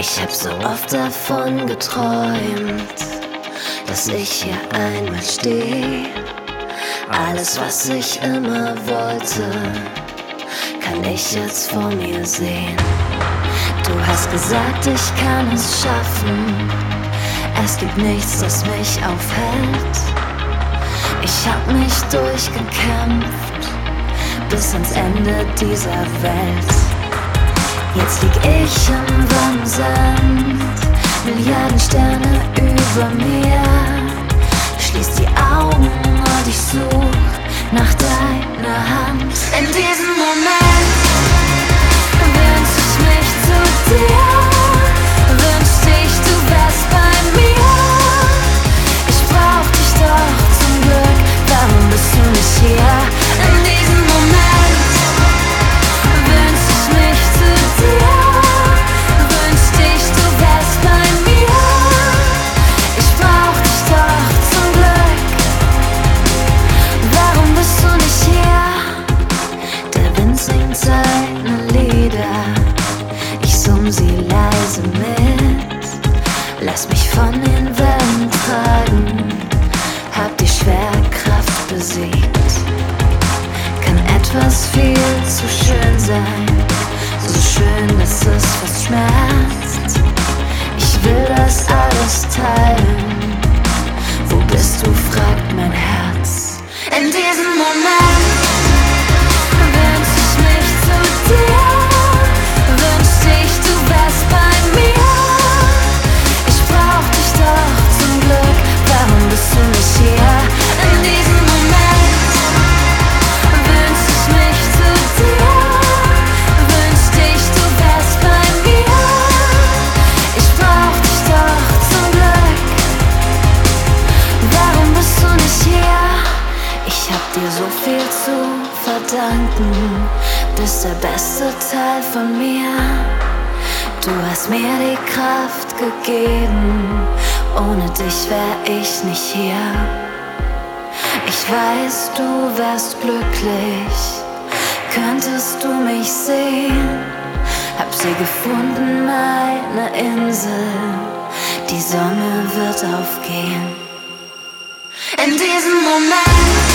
Ich hab so oft davon geträumt, dass ich hier einmal steh. Alles, was ich immer wollte, kann ich jetzt vor mir sehen. Du hast gesagt, ich kann es schaffen. Es gibt nichts, das mich aufhält. Ich hab mich durchgekämpft bis ans Ende dieser Welt. Jetzt lieg ich im warmen Milliarden Sterne über mir. Schließ die Augen und ich such nach deiner Hand. In diesem Moment wünsch ich mich zu dir. Besiegt. Kann etwas viel zu schön sein. So schön, dass es fast schmerzt. Ich will das alles teilen. Dir so viel zu verdanken. Bist der beste Teil von mir. Du hast mir die Kraft gegeben. Ohne dich wär ich nicht hier. Ich weiß, du wärst glücklich. Könntest du mich sehen? Hab sie gefunden, meine Insel. Die Sonne wird aufgehen. In diesem Moment